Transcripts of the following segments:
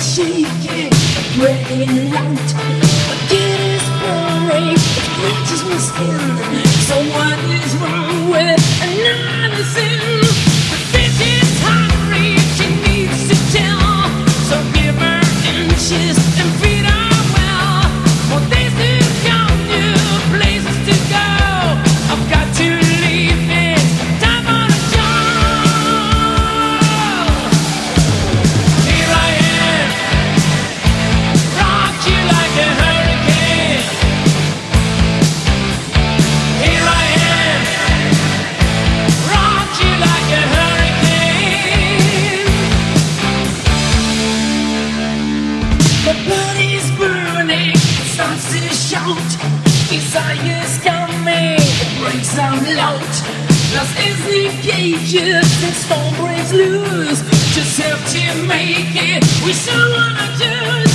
seeking, praying out. Like it is boring, it matches my skin. So what is wrong with another sin? She's and feet. Starts to shout. Desire's coming, it breaks out loud. Lost is the cages, the storm breaks loose. Just have to make it, we so wanna choose.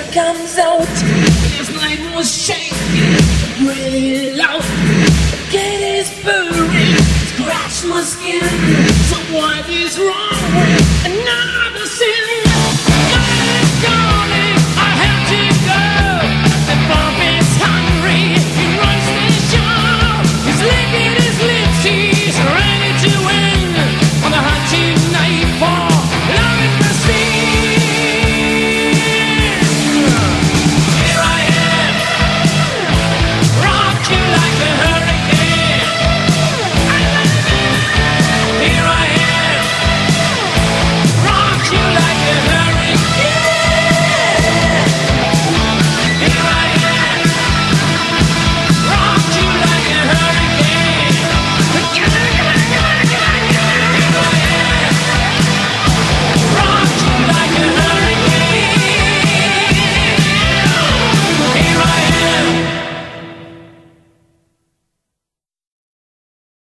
Sun comes out. This night was shaking, really loud. Gate is burning, scratch my skin. So what is wrong with another